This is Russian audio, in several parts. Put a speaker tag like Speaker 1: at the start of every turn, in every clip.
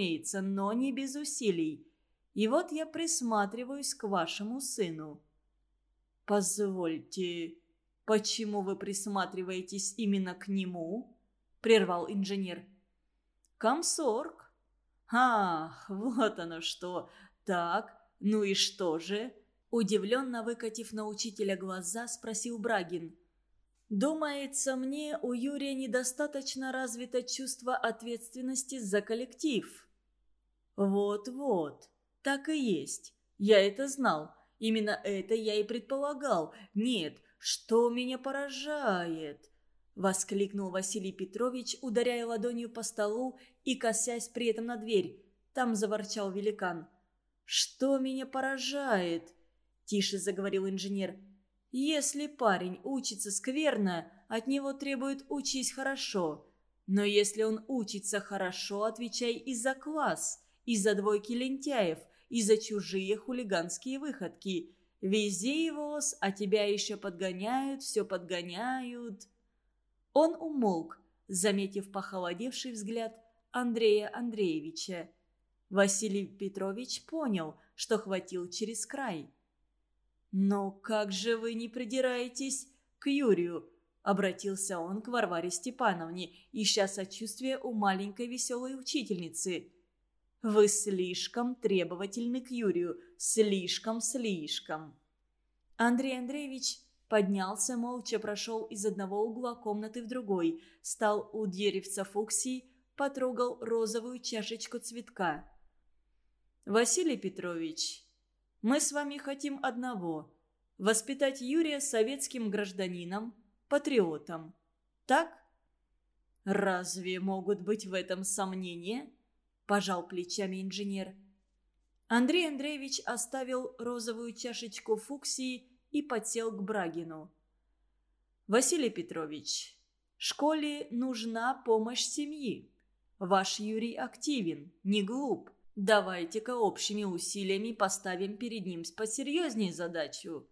Speaker 1: разумеется, но не без усилий. И вот я присматриваюсь к вашему сыну». «Позвольте, почему вы присматриваетесь именно к нему?» – прервал инженер. «Комсорг». «Ах, вот оно что. Так, ну и что же?» Удивленно выкатив на учителя глаза, спросил Брагин. «Думается мне, у Юрия недостаточно развито чувство ответственности за коллектив». «Вот-вот, так и есть. Я это знал. Именно это я и предполагал. Нет, что меня поражает?» Воскликнул Василий Петрович, ударяя ладонью по столу и косясь при этом на дверь. Там заворчал великан. «Что меня поражает?» Тише заговорил инженер. «Если парень учится скверно, от него требуют учись хорошо. Но если он учится хорошо, отвечай и за класс, и за двойки лентяев, и за чужие хулиганские выходки. Вези его, а тебя еще подгоняют, все подгоняют». Он умолк, заметив похолодевший взгляд Андрея Андреевича. Василий Петрович понял, что хватил через край. «Но как же вы не придираетесь к Юрию?» Обратился он к Варваре Степановне, ища сочувствия у маленькой веселой учительницы. «Вы слишком требовательны к Юрию, слишком-слишком». Андрей Андреевич поднялся, молча прошел из одного угла комнаты в другой, стал у деревца фуксии, потрогал розовую чашечку цветка. «Василий Петрович, мы с вами хотим одного – воспитать Юрия советским гражданином, патриотом. Так? Разве могут быть в этом сомнения? Пожал плечами инженер. Андрей Андреевич оставил розовую чашечку фуксии и подсел к Брагину. «Василий Петрович, школе нужна помощь семьи. Ваш Юрий активен, не глуп. Давайте-ка общими усилиями поставим перед ним посерьезнее задачу.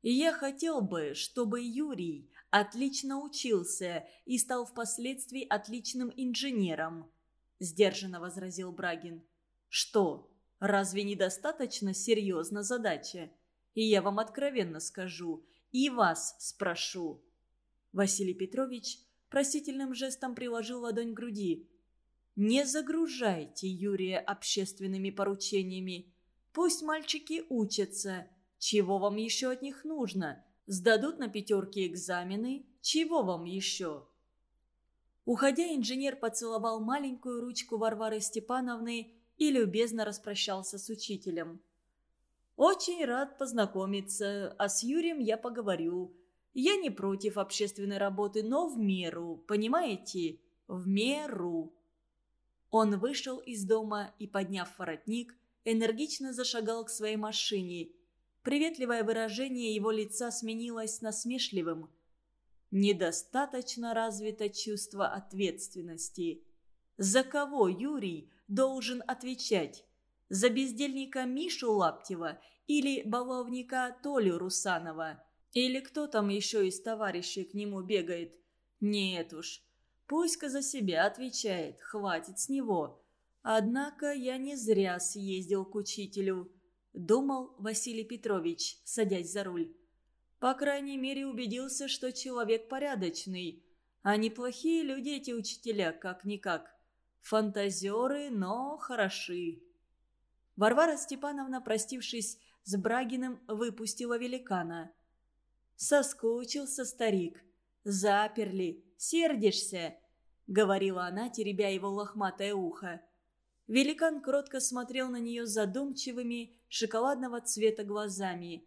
Speaker 1: я хотел бы, чтобы Юрий отлично учился и стал впоследствии отличным инженером, сдержанно возразил Брагин. Что, разве недостаточно серьезна задача? И я вам откровенно скажу, и вас спрошу. Василий Петрович просительным жестом приложил ладонь к груди. Не загружайте Юрия общественными поручениями. Пусть мальчики учатся. Чего вам еще от них нужно? Сдадут на пятерки экзамены. Чего вам еще? Уходя, инженер поцеловал маленькую ручку Варвары Степановны и любезно распрощался с учителем. «Очень рад познакомиться, а с Юрием я поговорю. Я не против общественной работы, но в меру, понимаете? В меру». Он вышел из дома и, подняв воротник, энергично зашагал к своей машине. Приветливое выражение его лица сменилось насмешливым. Недостаточно развито чувство ответственности. За кого Юрий должен отвечать? За бездельника Мишу Лаптева или баловника Толю Русанова? Или кто там еще из товарищей к нему бегает? Нет уж, Пусть-ка за себя отвечает, хватит с него. Однако я не зря съездил к учителю, думал Василий Петрович, садясь за руль. По крайней мере, убедился, что человек порядочный. А неплохие люди эти учителя, как-никак. Фантазеры, но хороши. Варвара Степановна, простившись с Брагиным, выпустила великана. Соскучился старик. Заперли. Сердишься? — говорила она, теребя его лохматое ухо. Великан кротко смотрел на нее задумчивыми, шоколадного цвета глазами.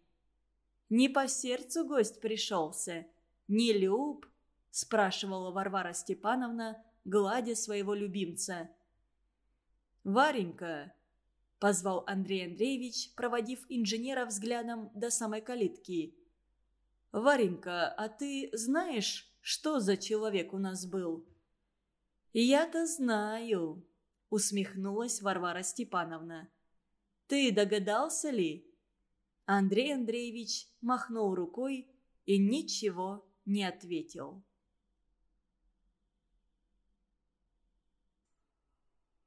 Speaker 1: «Не по сердцу гость пришелся? Не люб?» – спрашивала Варвара Степановна, гладя своего любимца. «Варенька!» – позвал Андрей Андреевич, проводив инженера взглядом до самой калитки. «Варенька, а ты знаешь, что за человек у нас был?» «Я-то знаю», — усмехнулась Варвара Степановна. «Ты догадался ли?» Андрей Андреевич махнул рукой и ничего не ответил.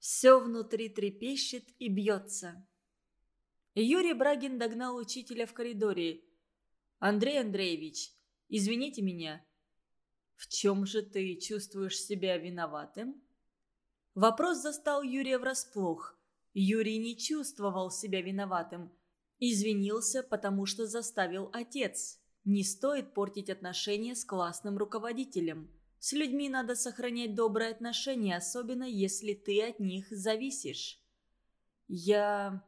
Speaker 1: Все внутри трепещет и бьется. Юрий Брагин догнал учителя в коридоре. «Андрей Андреевич, извините меня». «В чем же ты чувствуешь себя виноватым?» Вопрос застал Юрия врасплох. Юрий не чувствовал себя виноватым. Извинился, потому что заставил отец. Не стоит портить отношения с классным руководителем. С людьми надо сохранять добрые отношения, особенно если ты от них зависишь. Я...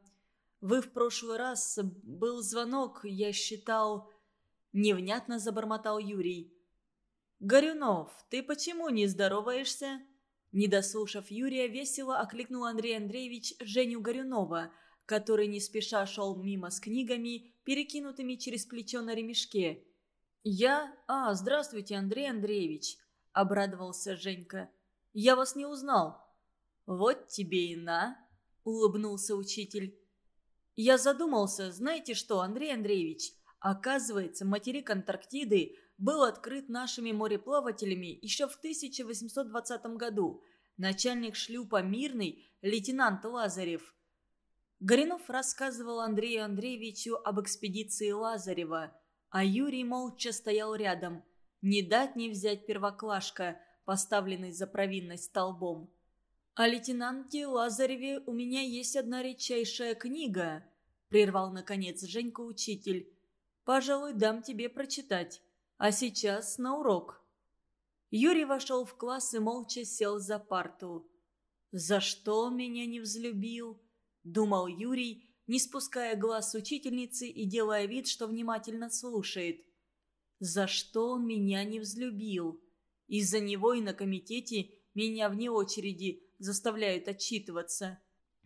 Speaker 1: Вы в прошлый раз... Был звонок, я считал... Невнятно забормотал Юрий. «Горюнов, ты почему не здороваешься?» Не дослушав Юрия, весело окликнул Андрей Андреевич Женю Горюнова, который не спеша шел мимо с книгами, перекинутыми через плечо на ремешке. «Я... А, здравствуйте, Андрей Андреевич!» – обрадовался Женька. «Я вас не узнал». «Вот тебе и на!» – улыбнулся учитель. «Я задумался, знаете что, Андрей Андреевич? Оказывается, материк Антарктиды был открыт нашими мореплавателями еще в 1820 году. Начальник шлюпа «Мирный» лейтенант Лазарев. Горинов рассказывал Андрею Андреевичу об экспедиции Лазарева, а Юрий молча стоял рядом – не дать не взять первоклашка, поставленный за провинность столбом. «О лейтенанте Лазареве у меня есть одна редчайшая книга», – прервал, наконец, Женька-учитель. «Пожалуй, дам тебе прочитать. А сейчас на урок». Юрий вошел в класс и молча сел за парту. «За что меня не взлюбил?» – думал Юрий, не спуская глаз с учительницы и делая вид, что внимательно слушает – за что он меня не взлюбил. Из-за него и на комитете меня вне очереди заставляют отчитываться.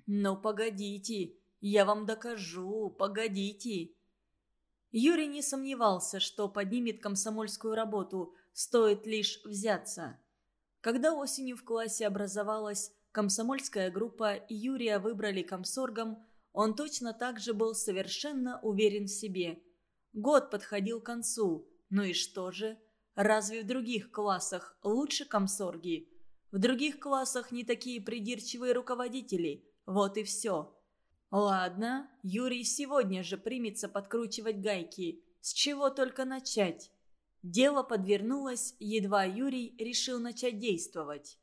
Speaker 1: Но погодите, я вам докажу, погодите. Юрий не сомневался, что поднимет комсомольскую работу, стоит лишь взяться. Когда осенью в классе образовалась комсомольская группа Юрия выбрали комсоргом, он точно так же был совершенно уверен в себе. Год подходил к концу – ну и что же? Разве в других классах лучше комсорги? В других классах не такие придирчивые руководители. Вот и все. Ладно, Юрий сегодня же примется подкручивать гайки. С чего только начать? Дело подвернулось, едва Юрий решил начать действовать.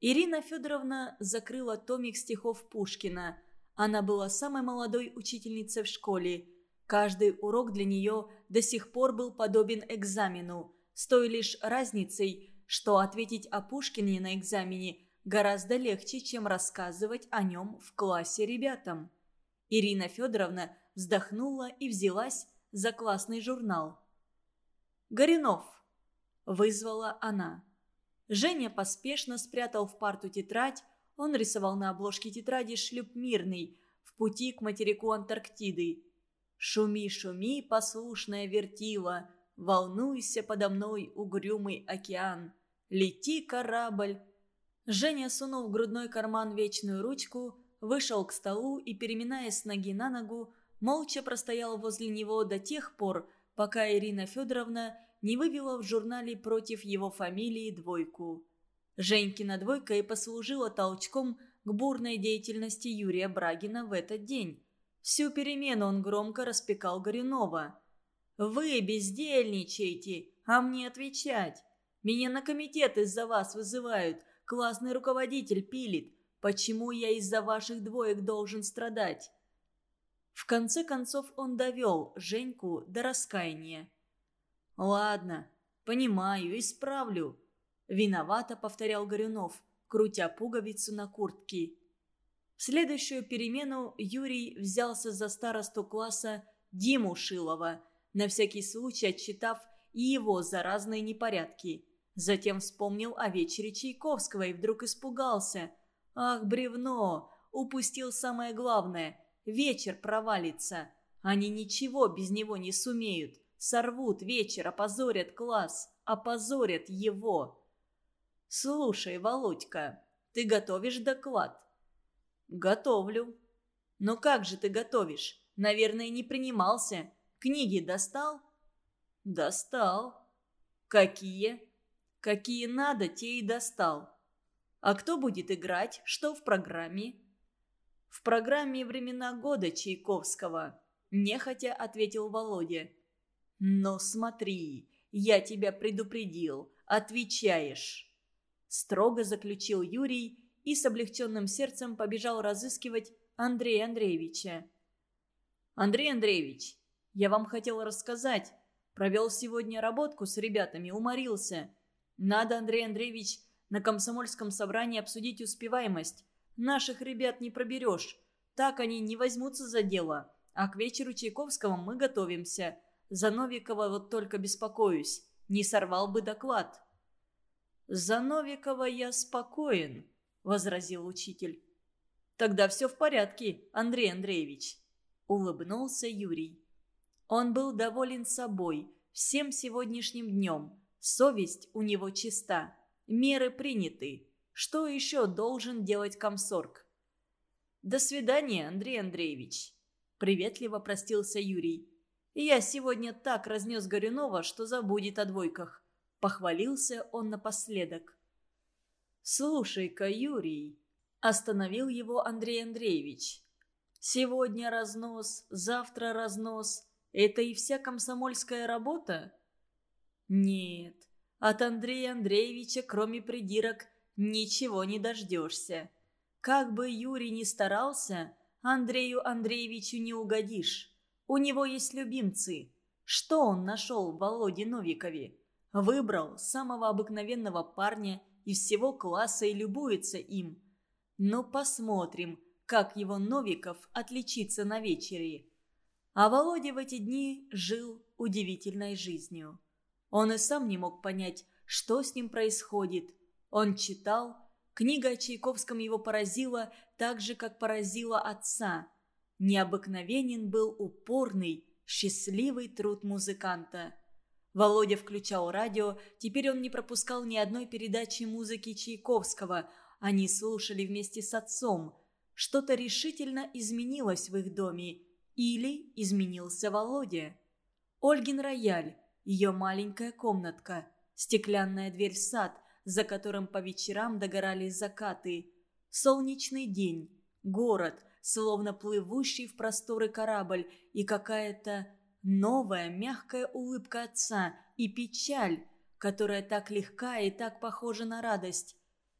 Speaker 1: Ирина Федоровна закрыла томик стихов Пушкина. Она была самой молодой учительницей в школе – Каждый урок для нее до сих пор был подобен экзамену, с той лишь разницей, что ответить о Пушкине на экзамене гораздо легче, чем рассказывать о нем в классе ребятам. Ирина Федоровна вздохнула и взялась за классный журнал. «Горюнов!» – вызвала она. Женя поспешно спрятал в парту тетрадь, он рисовал на обложке тетради шлюп мирный в пути к материку Антарктиды – Шуми, шуми, послушная вертила, Волнуйся подо мной, угрюмый океан. Лети, корабль. Женя сунул в грудной карман вечную ручку, вышел к столу и, переминаясь с ноги на ногу, молча простоял возле него до тех пор, пока Ирина Федоровна не вывела в журнале против его фамилии двойку. Женькина двойка и послужила толчком к бурной деятельности Юрия Брагина в этот день. Всю перемену он громко распекал Горюнова. «Вы бездельничаете, а мне отвечать. Меня на комитет из-за вас вызывают, классный руководитель пилит. Почему я из-за ваших двоек должен страдать?» В конце концов он довел Женьку до раскаяния. «Ладно, понимаю, исправлю», – виновато повторял Горюнов, крутя пуговицу на куртке. В следующую перемену Юрий взялся за старосту класса Диму Шилова, на всякий случай отчитав и его за разные непорядки. Затем вспомнил о вечере Чайковского и вдруг испугался. «Ах, бревно! Упустил самое главное. Вечер провалится. Они ничего без него не сумеют. Сорвут вечер, опозорят класс, опозорят его». «Слушай, Володька, ты готовишь доклад?» «Готовлю». «Но как же ты готовишь? Наверное, не принимался. Книги достал?» «Достал». «Какие?» «Какие надо, те и достал». А кто будет играть? Что в программе?» «В программе «Времена года» Чайковского», – нехотя ответил Володя. «Но смотри, я тебя предупредил. Отвечаешь!» Строго заключил Юрий и с облегченным сердцем побежал разыскивать Андрея Андреевича. «Андрей Андреевич, я вам хотел рассказать. Провел сегодня работку с ребятами, уморился. Надо, Андрей Андреевич, на комсомольском собрании обсудить успеваемость. Наших ребят не проберешь. Так они не возьмутся за дело. А к вечеру Чайковского мы готовимся. За Новикова вот только беспокоюсь. Не сорвал бы доклад». «За Новикова я спокоен», — возразил учитель. «Тогда все в порядке, Андрей Андреевич», — улыбнулся Юрий. Он был доволен собой, всем сегодняшним днем. Совесть у него чиста. Меры приняты. Что еще должен делать комсорг? «До свидания, Андрей Андреевич», — приветливо простился Юрий. «Я сегодня так разнес Горюнова, что забудет о двойках». Похвалился он напоследок. «Слушай-ка, Юрий», — остановил его Андрей Андреевич. «Сегодня разнос, завтра разнос. Это и вся комсомольская работа?» «Нет, от Андрея Андреевича, кроме придирок, ничего не дождешься. Как бы Юрий ни старался, Андрею Андреевичу не угодишь. У него есть любимцы. Что он нашел в Володе Новикове? Выбрал самого обыкновенного парня из всего класса и любуется им. Но посмотрим, как его Новиков отличится на вечере. А Володя в эти дни жил удивительной жизнью. Он и сам не мог понять, что с ним происходит. Он читал, книга о Чайковском его поразила так же, как поразила отца. Необыкновенен был упорный, счастливый труд музыканта. Володя включал радио, теперь он не пропускал ни одной передачи музыки Чайковского. Они слушали вместе с отцом. Что-то решительно изменилось в их доме. Или изменился Володя. Ольгин рояль, ее маленькая комнатка, стеклянная дверь в сад, за которым по вечерам догорали закаты. Солнечный день, город, словно плывущий в просторы корабль, и какая-то новая мягкая улыбка отца и печаль, которая так легка и так похожа на радость.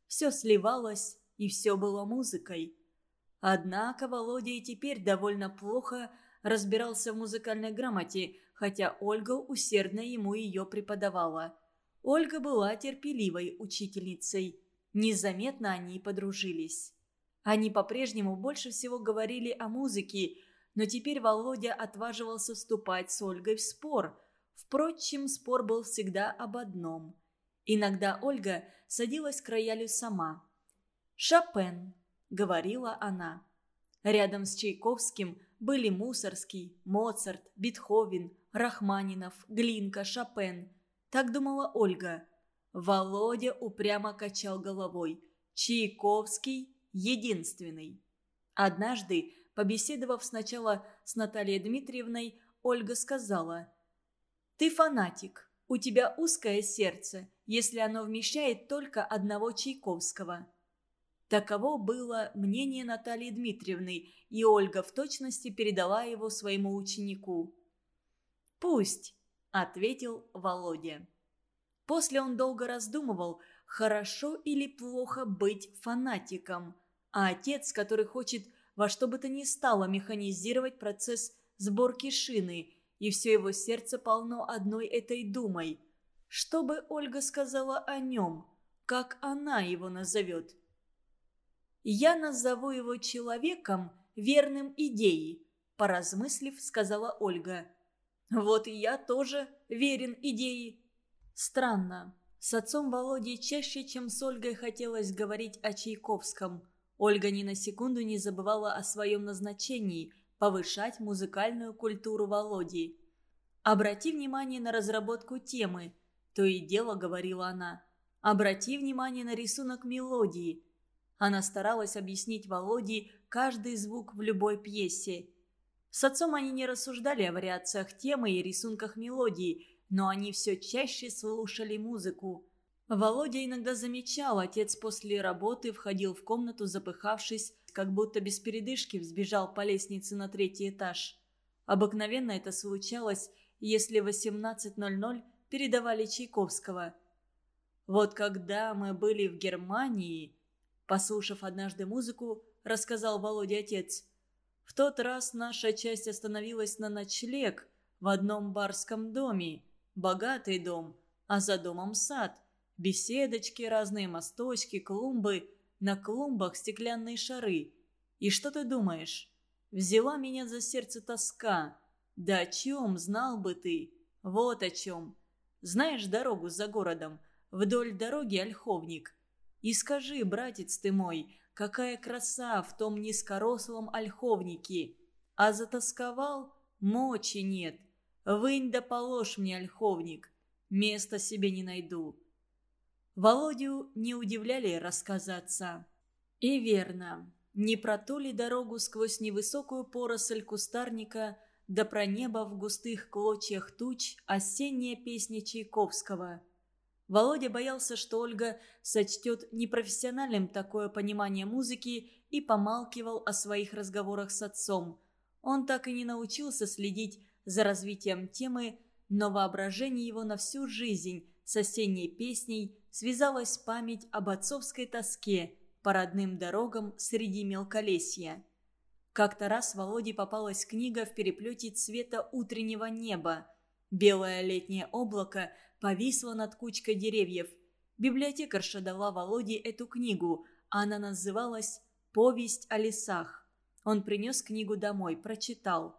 Speaker 1: Все сливалось, и все было музыкой. Однако Володя и теперь довольно плохо разбирался в музыкальной грамоте, хотя Ольга усердно ему ее преподавала. Ольга была терпеливой учительницей. Незаметно они подружились. Они по-прежнему больше всего говорили о музыке, но теперь Володя отваживался вступать с Ольгой в спор. Впрочем, спор был всегда об одном. Иногда Ольга садилась к роялю сама. «Шопен», — говорила она. Рядом с Чайковским были Мусорский, Моцарт, Бетховен, Рахманинов, Глинка, Шопен. Так думала Ольга. Володя упрямо качал головой. Чайковский единственный. Однажды, побеседовав сначала с Натальей Дмитриевной, Ольга сказала, «Ты фанатик, у тебя узкое сердце, если оно вмещает только одного Чайковского». Таково было мнение Натальи Дмитриевны, и Ольга в точности передала его своему ученику. «Пусть», — ответил Володя. После он долго раздумывал, хорошо или плохо быть фанатиком, а отец, который хочет во что бы то ни стало механизировать процесс сборки шины, и все его сердце полно одной этой думой. Что бы Ольга сказала о нем? Как она его назовет? «Я назову его человеком, верным идее», – поразмыслив, сказала Ольга. «Вот и я тоже верен идее». Странно. С отцом Володей чаще, чем с Ольгой хотелось говорить о Чайковском. Ольга ни на секунду не забывала о своем назначении – повышать музыкальную культуру Володи. «Обрати внимание на разработку темы», – то и дело говорила она. «Обрати внимание на рисунок мелодии». Она старалась объяснить Володе каждый звук в любой пьесе. С отцом они не рассуждали о вариациях темы и рисунках мелодии, но они все чаще слушали музыку. Володя иногда замечал, отец после работы входил в комнату, запыхавшись, как будто без передышки взбежал по лестнице на третий этаж. Обыкновенно это случалось, если в 18.00 передавали Чайковского. Вот когда мы были в Германии, послушав однажды музыку, рассказал Володя отец, в тот раз наша часть остановилась на ночлег в одном барском доме, богатый дом, а за домом сад, беседочки, разные мосточки, клумбы, на клумбах стеклянные шары. И что ты думаешь? Взяла меня за сердце тоска. Да о чем знал бы ты? Вот о чем. Знаешь дорогу за городом? Вдоль дороги ольховник. И скажи, братец ты мой, какая краса в том низкорослом ольховнике. А затасковал? Мочи нет. Вынь да положь мне ольховник. Места себе не найду. Володю не удивляли рассказы отца. И верно, не про ту ли дорогу сквозь невысокую поросль кустарника, да про небо в густых клочьях туч осенняя песня Чайковского. Володя боялся, что Ольга сочтет непрофессиональным такое понимание музыки и помалкивал о своих разговорах с отцом. Он так и не научился следить за развитием темы, но воображение его на всю жизнь с осенней песней связалась память об отцовской тоске по родным дорогам среди мелколесья. Как-то раз Володе попалась книга в переплете цвета утреннего неба. Белое летнее облако повисло над кучкой деревьев. Библиотекарша дала Володе эту книгу, а она называлась «Повесть о лесах». Он принес книгу домой, прочитал.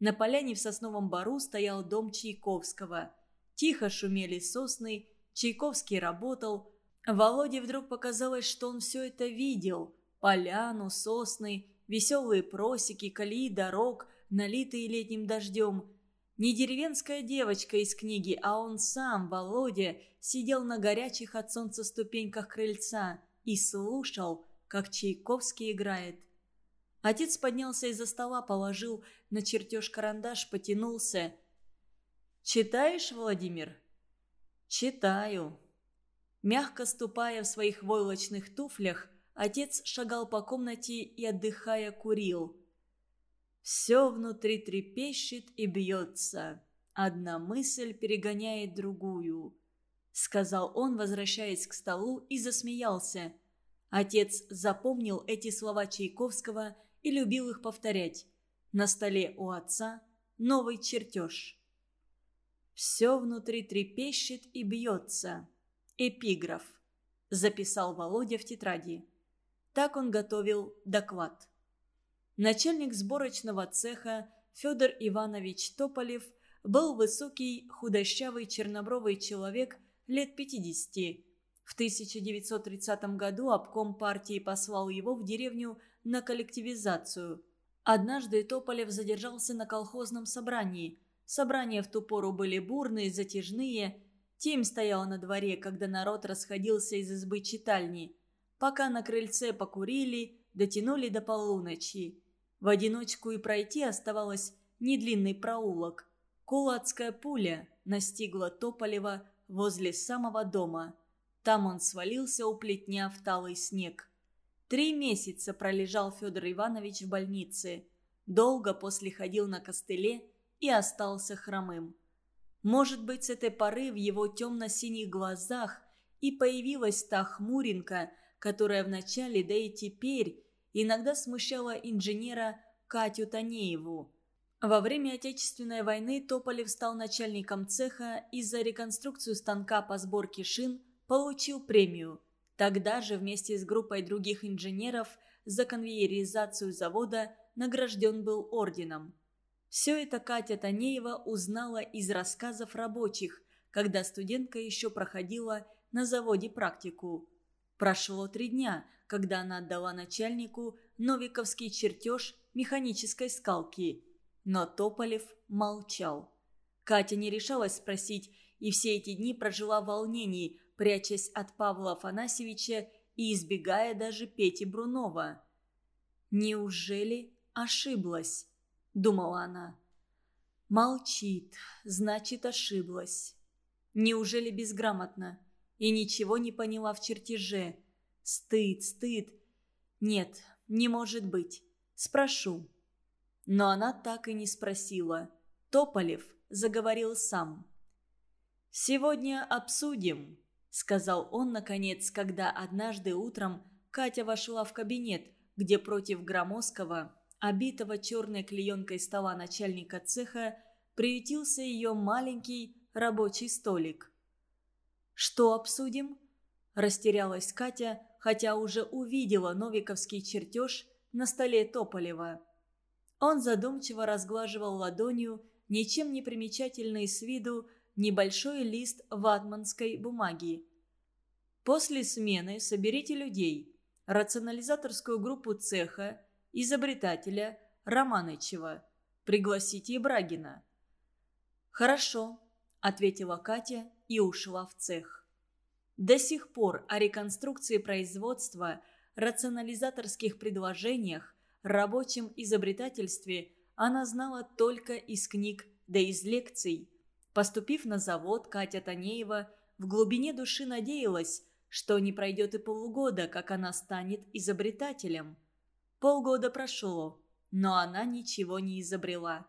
Speaker 1: На поляне в сосновом бару стоял дом Чайковского. Тихо шумели сосны, Чайковский работал. Володе вдруг показалось, что он все это видел. Поляну, сосны, веселые просеки, колеи дорог, налитые летним дождем. Не деревенская девочка из книги, а он сам, Володя, сидел на горячих от солнца ступеньках крыльца и слушал, как Чайковский играет. Отец поднялся из-за стола, положил на чертеж карандаш, потянулся. «Читаешь, Владимир?» «Читаю». Мягко ступая в своих войлочных туфлях, отец шагал по комнате и, отдыхая, курил. Все внутри трепещет и бьется. Одна мысль перегоняет другую. Сказал он, возвращаясь к столу, и засмеялся. Отец запомнил эти слова Чайковского и любил их повторять. На столе у отца новый чертеж. Все внутри трепещет и бьется. Эпиграф. Записал Володя в тетради. Так он готовил доклад. Начальник сборочного цеха Федор Иванович Тополев был высокий, худощавый, чернобровый человек лет 50. В 1930 году обком партии послал его в деревню на коллективизацию. Однажды Тополев задержался на колхозном собрании – Собрания в ту пору были бурные, затяжные. Тим стоял на дворе, когда народ расходился из избы читальни. Пока на крыльце покурили, дотянули до полуночи. В одиночку и пройти оставалось недлинный проулок. Кулацкая пуля настигла Тополева возле самого дома. Там он свалился у плетня в талый снег. Три месяца пролежал Федор Иванович в больнице. Долго после ходил на костыле, и остался хромым. Может быть, с этой поры в его темно-синих глазах и появилась та хмуринка, которая вначале, да и теперь, иногда смущала инженера Катю Танееву. Во время Отечественной войны Тополев стал начальником цеха и за реконструкцию станка по сборке шин получил премию. Тогда же вместе с группой других инженеров за конвейеризацию завода награжден был орденом. Все это Катя Танеева узнала из рассказов рабочих, когда студентка еще проходила на заводе практику. Прошло три дня, когда она отдала начальнику новиковский чертеж механической скалки. Но Тополев молчал. Катя не решалась спросить, и все эти дни прожила в волнении, прячась от Павла Афанасьевича и избегая даже Пети Брунова. Неужели ошиблась? думала она. Молчит, значит, ошиблась. Неужели безграмотно? и ничего не поняла в чертеже. Стыд, стыд. Нет, не может быть. Спрошу. Но она так и не спросила. Тополев заговорил сам. «Сегодня обсудим», — сказал он, наконец, когда однажды утром Катя вошла в кабинет, где против громоздкого, обитого черной клеенкой стола начальника цеха, приютился ее маленький рабочий столик. «Что обсудим?» – растерялась Катя, хотя уже увидела новиковский чертеж на столе Тополева. Он задумчиво разглаживал ладонью ничем не примечательный с виду небольшой лист ватманской бумаги. После смены соберите людей, рационализаторскую группу цеха, изобретателя Романычева. Пригласите Брагина. «Хорошо», – ответила Катя и ушла в цех. До сих пор о реконструкции производства, рационализаторских предложениях, рабочем изобретательстве она знала только из книг да из лекций. Поступив на завод, Катя Танеева в глубине души надеялась, что не пройдет и полугода, как она станет изобретателем. Полгода прошло, но она ничего не изобрела.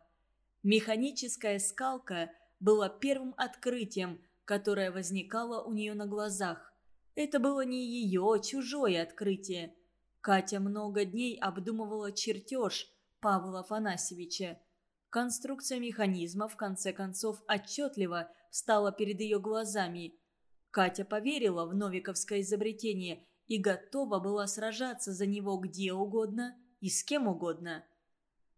Speaker 1: Механическая скалка была первым открытием, которое возникало у нее на глазах. Это было не ее, чужое открытие. Катя много дней обдумывала чертеж Павла Афанасьевича. Конструкция механизма, в конце концов, отчетливо стала перед ее глазами. Катя поверила в новиковское изобретение и готова была сражаться за него где угодно и с кем угодно.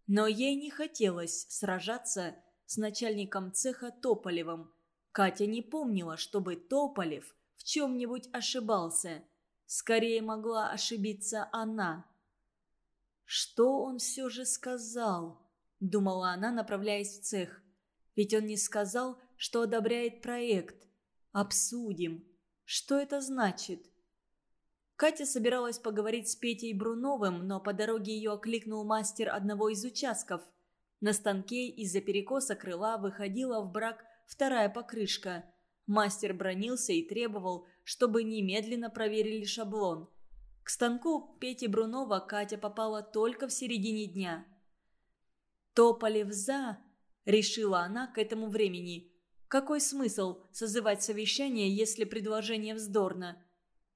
Speaker 1: Но ей не хотелось сражаться с начальником цеха Тополевым. Катя не помнила, чтобы Тополев в чем-нибудь ошибался. Скорее могла ошибиться она. «Что он все же сказал?» – думала она, направляясь в цех. «Ведь он не сказал, что одобряет проект. Обсудим. Что это значит?» Катя собиралась поговорить с Петей Бруновым, но по дороге ее окликнул мастер одного из участков. На станке из-за перекоса крыла выходила в брак вторая покрышка. Мастер бронился и требовал, чтобы немедленно проверили шаблон. К станку Пети Брунова Катя попала только в середине дня. «Тополев за!» – решила она к этому времени. «Какой смысл созывать совещание, если предложение вздорно?»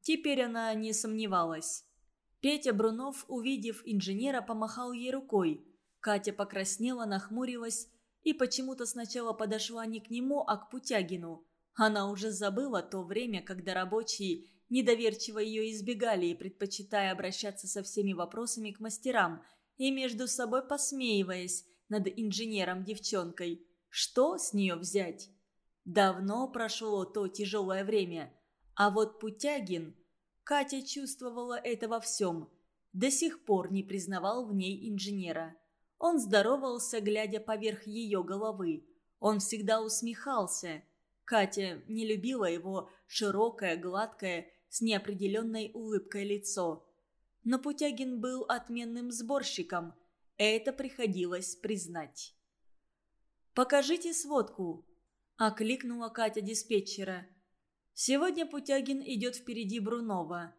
Speaker 1: Теперь она не сомневалась. Петя Брунов, увидев инженера, помахал ей рукой. Катя покраснела, нахмурилась и почему-то сначала подошла не к нему, а к Путягину. Она уже забыла то время, когда рабочие недоверчиво ее избегали и предпочитая обращаться со всеми вопросами к мастерам и между собой посмеиваясь над инженером-девчонкой. Что с нее взять? Давно прошло то тяжелое время – а вот Путягин... Катя чувствовала это во всем. До сих пор не признавал в ней инженера. Он здоровался, глядя поверх ее головы. Он всегда усмехался. Катя не любила его широкое, гладкое, с неопределенной улыбкой лицо. Но Путягин был отменным сборщиком. Это приходилось признать. «Покажите сводку», – окликнула Катя диспетчера. Сегодня Путягин идет впереди Брунова.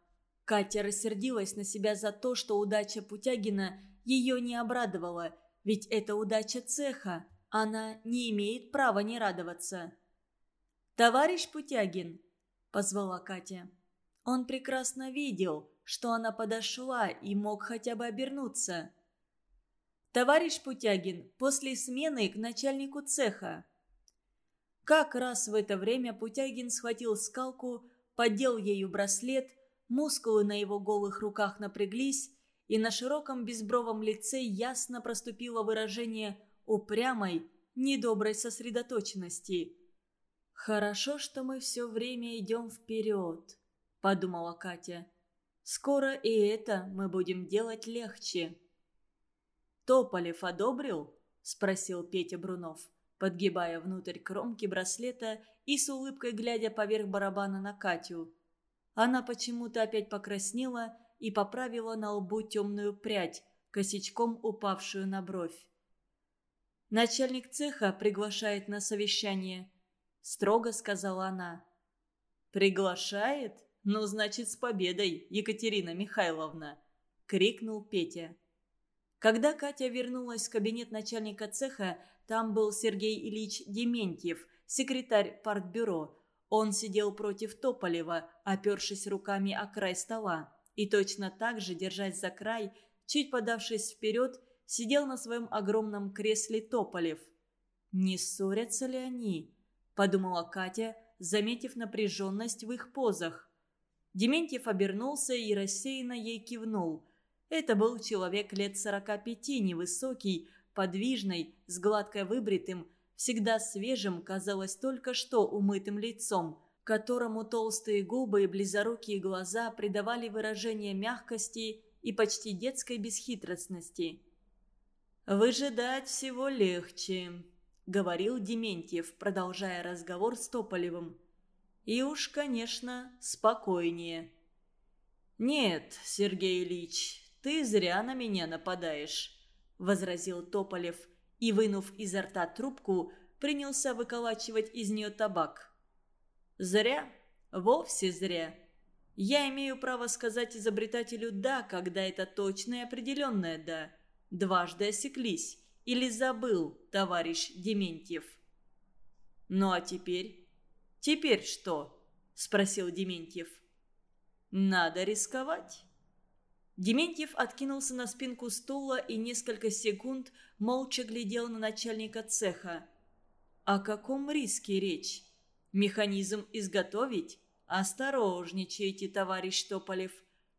Speaker 1: Катя рассердилась на себя за то, что удача Путягина ее не обрадовала, ведь это удача цеха. Она не имеет права не радоваться. «Товарищ Путягин!» – позвала Катя. Он прекрасно видел, что она подошла и мог хотя бы обернуться. «Товарищ Путягин, после смены к начальнику цеха!» Как раз в это время Путягин схватил скалку, поддел ею браслет, мускулы на его голых руках напряглись, и на широком безбровом лице ясно проступило выражение упрямой, недоброй сосредоточенности. «Хорошо, что мы все время идем вперед», — подумала Катя. «Скоро и это мы будем делать легче». «Тополев одобрил?» — спросил Петя Брунов подгибая внутрь кромки браслета и с улыбкой глядя поверх барабана на Катю. Она почему-то опять покраснела и поправила на лбу темную прядь, косячком упавшую на бровь. «Начальник цеха приглашает на совещание», — строго сказала она. «Приглашает? Ну, значит, с победой, Екатерина Михайловна!» — крикнул Петя. Когда Катя вернулась в кабинет начальника цеха, там был Сергей Ильич Дементьев, секретарь партбюро. Он сидел против Тополева, опершись руками о край стола. И точно так же, держась за край, чуть подавшись вперед, сидел на своем огромном кресле Тополев. «Не ссорятся ли они?» – подумала Катя, заметив напряженность в их позах. Дементьев обернулся и рассеянно ей кивнул. Это был человек лет сорока пяти, невысокий, подвижный, с гладко выбритым, всегда свежим, казалось, только что умытым лицом, которому толстые губы и близорукие глаза придавали выражение мягкости и почти детской бесхитростности. «Выжидать всего легче», — говорил Дементьев, продолжая разговор с Тополевым. «И уж, конечно, спокойнее». «Нет, Сергей Ильич, ты зря на меня нападаешь», — возразил Тополев и, вынув изо рта трубку, принялся выколачивать из нее табак. «Зря, вовсе зря. Я имею право сказать изобретателю «да», когда это точное и определенное «да». Дважды осеклись. Или забыл, товарищ Дементьев. «Ну а теперь?» «Теперь что?» – спросил Дементьев. «Надо рисковать». Дементьев откинулся на спинку стула и несколько секунд молча глядел на начальника цеха. О каком риске речь? Механизм изготовить? Осторожничайте, товарищ Тополев.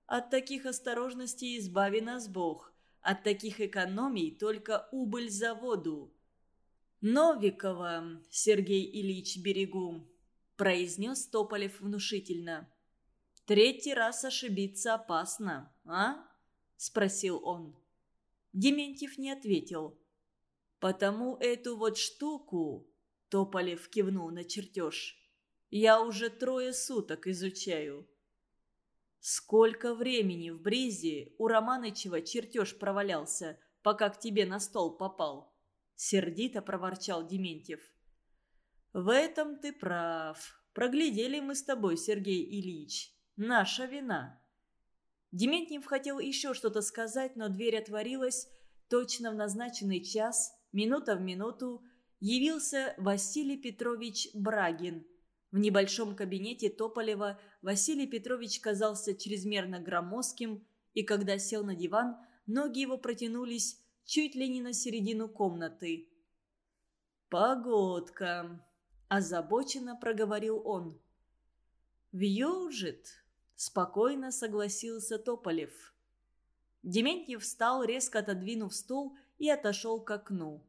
Speaker 1: От таких осторожностей избави нас Бог. От таких экономий только убыль заводу. «Новикова, Сергей Ильич Берегу», – произнес Тополев внушительно. Третий раз ошибиться опасно, а?» – спросил он. Дементьев не ответил. «Потому эту вот штуку...» – Тополев кивнул на чертеж. «Я уже трое суток изучаю». «Сколько времени в Бризе у Романычева чертеж провалялся, пока к тебе на стол попал?» – сердито проворчал Дементьев. «В этом ты прав. Проглядели мы с тобой, Сергей Ильич. Наша вина». Дементьев хотел еще что-то сказать, но дверь отворилась. Точно в назначенный час, минута в минуту, явился Василий Петрович Брагин. В небольшом кабинете Тополева Василий Петрович казался чрезмерно громоздким, и когда сел на диван, ноги его протянулись чуть ли не на середину комнаты. «Погодка», – озабоченно проговорил он. «Вьюжит», Спокойно согласился Тополев. Дементьев встал, резко отодвинув стул и отошел к окну.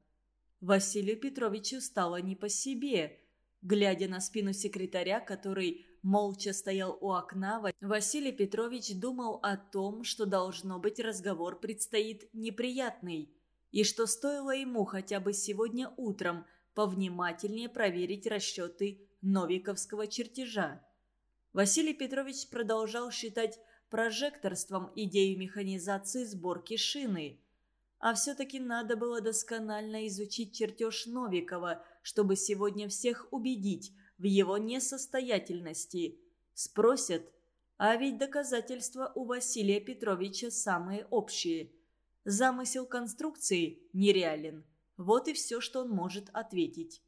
Speaker 1: Василию Петровичу стало не по себе. Глядя на спину секретаря, который молча стоял у окна, Василий Петрович думал о том, что должно быть разговор предстоит неприятный, и что стоило ему хотя бы сегодня утром повнимательнее проверить расчеты Новиковского чертежа. Василий Петрович продолжал считать прожекторством идею механизации сборки шины. А все-таки надо было досконально изучить чертеж Новикова, чтобы сегодня всех убедить в его несостоятельности. Спросят, а ведь доказательства у Василия Петровича самые общие. Замысел конструкции нереален. Вот и все, что он может ответить.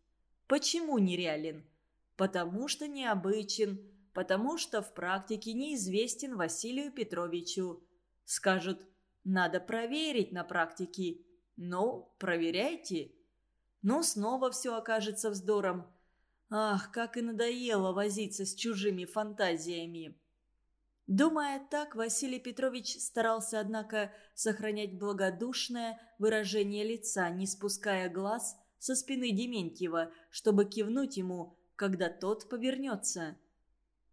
Speaker 1: Почему нереален? Потому что необычен, потому что в практике неизвестен Василию Петровичу. Скажут, надо проверить на практике. Ну, проверяйте. Ну, снова все окажется вздором. Ах, как и надоело возиться с чужими фантазиями. Думая так, Василий Петрович старался, однако, сохранять благодушное выражение лица, не спуская глаз со спины Дементьева, чтобы кивнуть ему, когда тот повернется.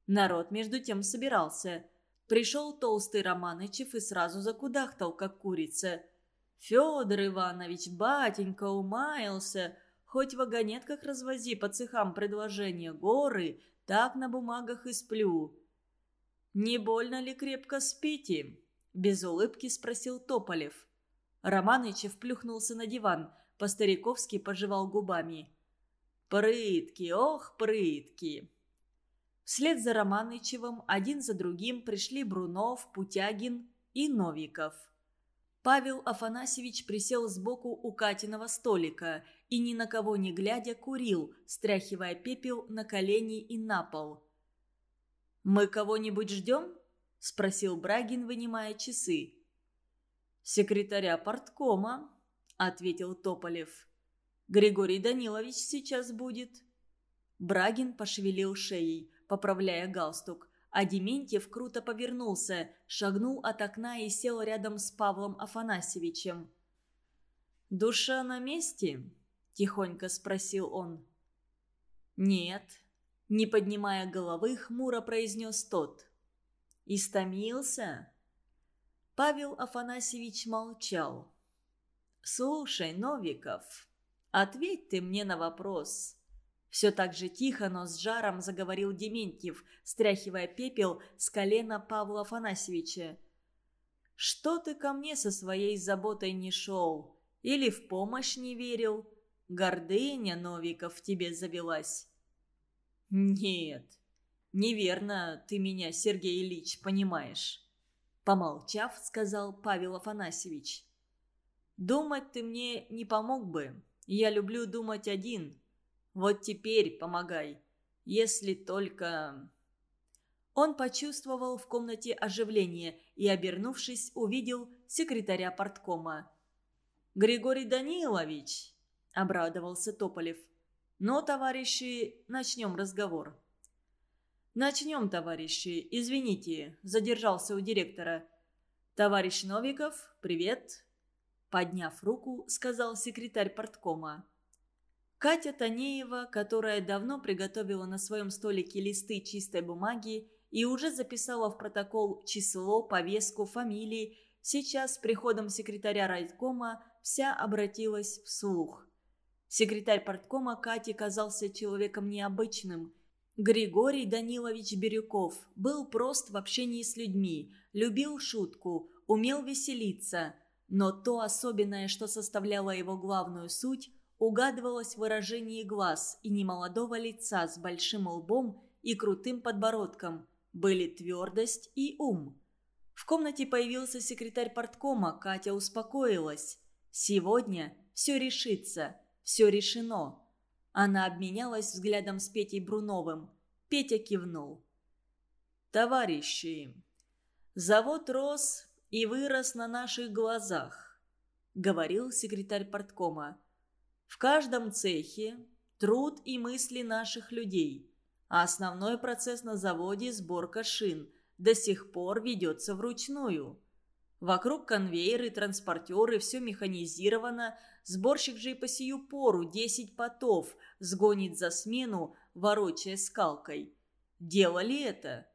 Speaker 1: Народ между тем собирался. Пришел толстый Романычев и сразу закудахтал, как курица. «Федор Иванович, батенька, умаялся. Хоть в вагонетках развози по цехам предложения горы, так на бумагах и сплю». «Не больно ли крепко спите?» – без улыбки спросил Тополев. Романычев плюхнулся на диван, по-стариковски пожевал губами. «Прытки, ох, прытки!» Вслед за Романычевым один за другим пришли Брунов, Путягин и Новиков. Павел Афанасьевич присел сбоку у Катиного столика и ни на кого не глядя курил, стряхивая пепел на колени и на пол. «Мы кого-нибудь ждем?» – спросил Брагин, вынимая часы. «Секретаря порткома», – ответил Тополев. «Григорий Данилович сейчас будет». Брагин пошевелил шеей, поправляя галстук, а Дементьев круто повернулся, шагнул от окна и сел рядом с Павлом Афанасьевичем. «Душа на месте?» – тихонько спросил он. «Нет», – не поднимая головы, хмуро произнес тот. «Истомился?» Павел Афанасьевич молчал. «Слушай, Новиков, ответь ты мне на вопрос. Все так же тихо, но с жаром заговорил Дементьев, стряхивая пепел с колена Павла Афанасьевича. «Что ты ко мне со своей заботой не шел? Или в помощь не верил? Гордыня Новиков в тебе завелась?» «Нет, неверно ты меня, Сергей Ильич, понимаешь», — помолчав, сказал Павел Афанасьевич. «Думать ты мне не помог бы. Я люблю думать один». Вот теперь помогай. Если только...» Он почувствовал в комнате оживление и, обернувшись, увидел секретаря порткома. «Григорий Данилович!» – обрадовался Тополев. «Ну, товарищи, начнем разговор». «Начнем, товарищи. Извините, задержался у директора». «Товарищ Новиков, привет!» Подняв руку, сказал секретарь порткома. Катя Танеева, которая давно приготовила на своем столике листы чистой бумаги и уже записала в протокол число, повестку, фамилии, сейчас с приходом секретаря райкома вся обратилась вслух. Секретарь порткома Кати казался человеком необычным. Григорий Данилович Бирюков был прост в общении с людьми, любил шутку, умел веселиться, но то особенное, что составляло его главную суть, угадывалось в выражении глаз и немолодого лица с большим лбом и крутым подбородком. Были твердость и ум. В комнате появился секретарь порткома, Катя успокоилась. Сегодня все решится, все решено. Она обменялась взглядом с Петей Бруновым. Петя кивнул. «Товарищи, завод рос и вырос на наших глазах», — говорил секретарь порткома. В каждом цехе труд и мысли наших людей, а основной процесс на заводе – сборка шин – до сих пор ведется вручную. Вокруг конвейеры, транспортеры, все механизировано, сборщик же и по сию пору десять потов сгонит за смену, ворочая скалкой. Делали это?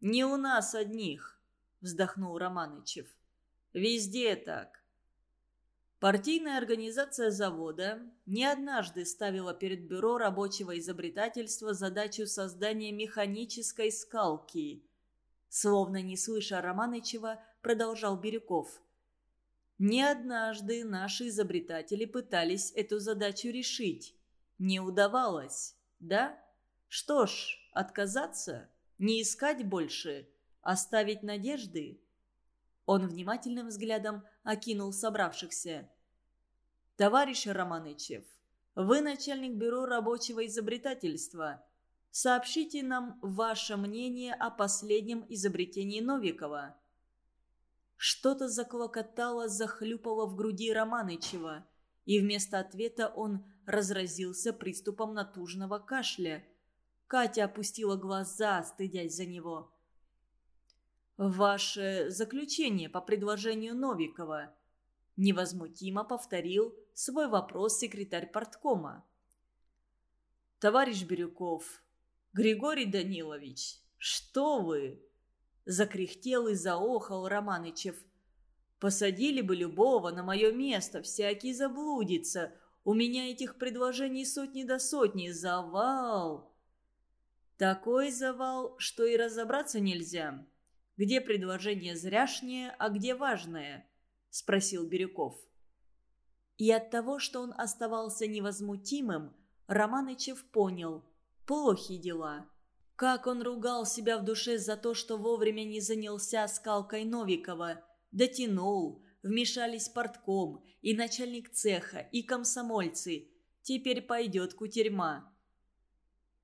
Speaker 1: «Не у нас одних», – вздохнул Романычев. «Везде так. Партийная организация завода не однажды ставила перед бюро рабочего изобретательства задачу создания механической скалки. Словно не слыша Романычева, продолжал Бирюков. Не однажды наши изобретатели пытались эту задачу решить. Не удавалось, да? Что ж, отказаться? Не искать больше? Оставить надежды? Он внимательным взглядом окинул собравшихся. «Товарищ Романычев, вы начальник бюро рабочего изобретательства. Сообщите нам ваше мнение о последнем изобретении Новикова». Что-то заклокотало, захлюпало в груди Романычева, и вместо ответа он разразился приступом натужного кашля. Катя опустила глаза, стыдясь за него. «Ваше заключение по предложению Новикова», – невозмутимо повторил свой вопрос секретарь порткома. «Товарищ Бирюков, Григорий Данилович, что вы?» – закряхтел и заохал Романычев. «Посадили бы любого на мое место, всякий заблудится. У меня этих предложений сотни до сотни. Завал!» «Такой завал, что и разобраться нельзя», где предложение зряшнее, а где важное?» – спросил Бирюков. И от того, что он оставался невозмутимым, Романычев понял – плохи дела. Как он ругал себя в душе за то, что вовремя не занялся скалкой Новикова. Дотянул, вмешались портком, и начальник цеха, и комсомольцы. Теперь пойдет кутерьма.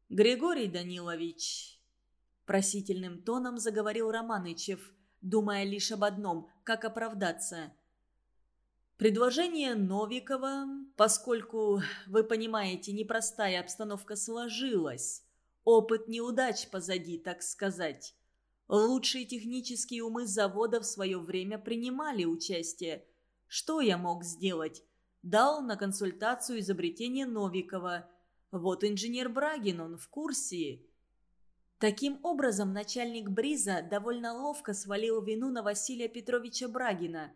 Speaker 1: «Григорий Данилович», – просительным тоном заговорил Романычев, думая лишь об одном – как оправдаться. «Предложение Новикова, поскольку, вы понимаете, непростая обстановка сложилась, опыт неудач позади, так сказать». Лучшие технические умы завода в свое время принимали участие. Что я мог сделать? Дал на консультацию изобретение Новикова. Вот инженер Брагин, он в курсе. Таким образом, начальник Бриза довольно ловко свалил вину на Василия Петровича Брагина.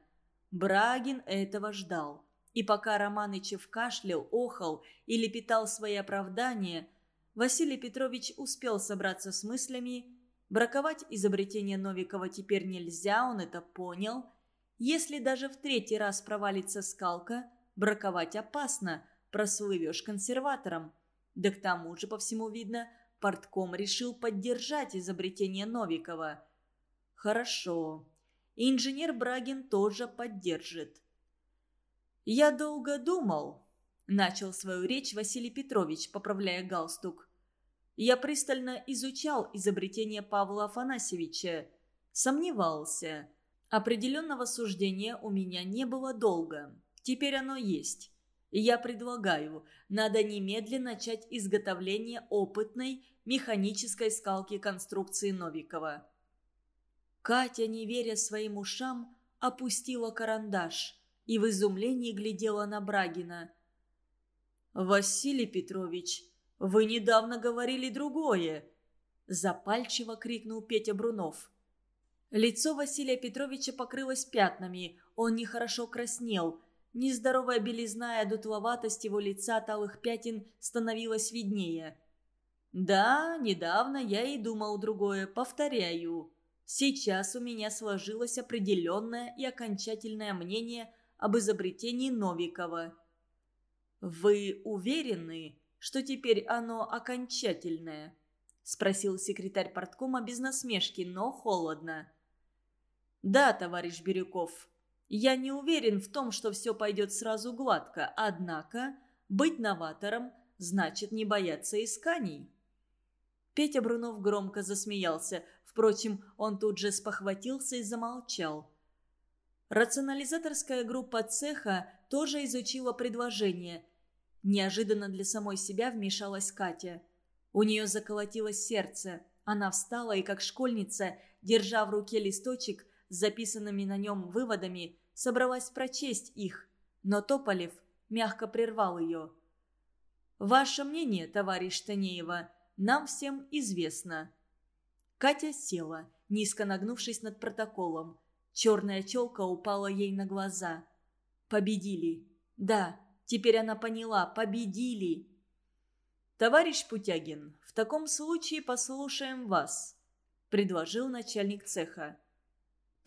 Speaker 1: Брагин этого ждал. И пока Романычев кашлял, охал и лепетал свои оправдания, Василий Петрович успел собраться с мыслями Браковать изобретение Новикова теперь нельзя, он это понял. Если даже в третий раз провалится скалка, браковать опасно, прослывешь консерватором. Да к тому же, по всему видно, портком решил поддержать изобретение Новикова. Хорошо. Инженер Брагин тоже поддержит. «Я долго думал», – начал свою речь Василий Петрович, поправляя галстук. Я пристально изучал изобретение Павла Афанасьевича. Сомневался. Определенного суждения у меня не было долго. Теперь оно есть. Я предлагаю, надо немедленно начать изготовление опытной механической скалки конструкции Новикова. Катя, не веря своим ушам, опустила карандаш и в изумлении глядела на Брагина. «Василий Петрович, «Вы недавно говорили другое!» Запальчиво крикнул Петя Брунов. Лицо Василия Петровича покрылось пятнами, он нехорошо краснел. Нездоровая белизна и одутловатость его лица талых пятен становилась виднее. «Да, недавно я и думал другое, повторяю. Сейчас у меня сложилось определенное и окончательное мнение об изобретении Новикова». «Вы уверены?» что теперь оно окончательное?» – спросил секретарь порткома без насмешки, но холодно. «Да, товарищ Бирюков, я не уверен в том, что все пойдет сразу гладко, однако быть новатором значит не бояться исканий». Петя Брунов громко засмеялся, впрочем, он тут же спохватился и замолчал. Рационализаторская группа цеха тоже изучила предложение – Неожиданно для самой себя вмешалась Катя. У нее заколотилось сердце. Она встала и, как школьница, держа в руке листочек с записанными на нем выводами, собралась прочесть их. Но Тополев мягко прервал ее. «Ваше мнение, товарищ Танеева, нам всем известно». Катя села, низко нагнувшись над протоколом. Черная челка упала ей на глаза. «Победили. Да, Теперь она поняла, победили. «Товарищ Путягин, в таком случае послушаем вас», – предложил начальник цеха.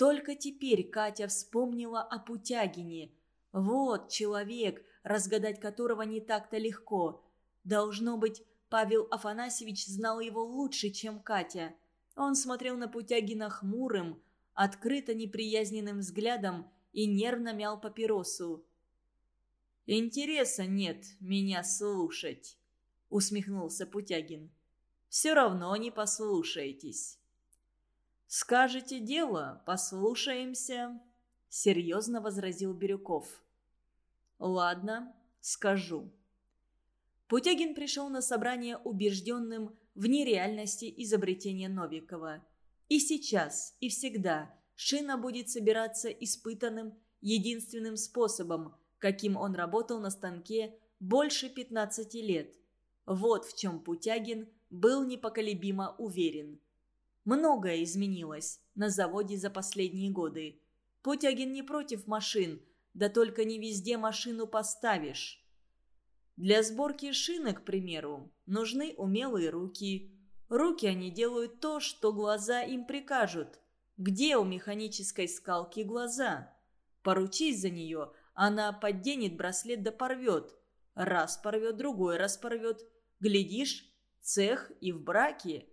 Speaker 1: Только теперь Катя вспомнила о Путягине. Вот человек, разгадать которого не так-то легко. Должно быть, Павел Афанасьевич знал его лучше, чем Катя. Он смотрел на Путягина хмурым, открыто неприязненным взглядом и нервно мял папиросу. «Интереса нет меня слушать», — усмехнулся Путягин. «Все равно не послушаетесь». «Скажете дело, послушаемся», — серьезно возразил Бирюков. «Ладно, скажу». Путягин пришел на собрание убежденным в нереальности изобретения Новикова. И сейчас, и всегда шина будет собираться испытанным единственным способом – каким он работал на станке больше 15 лет. Вот в чем Путягин был непоколебимо уверен. Многое изменилось на заводе за последние годы. Путягин не против машин, да только не везде машину поставишь. Для сборки шины, к примеру, нужны умелые руки. Руки они делают то, что глаза им прикажут. Где у механической скалки глаза? Поручись за нее, она подденет браслет да порвет. Раз порвет, другой раз порвет. Глядишь, цех и в браке.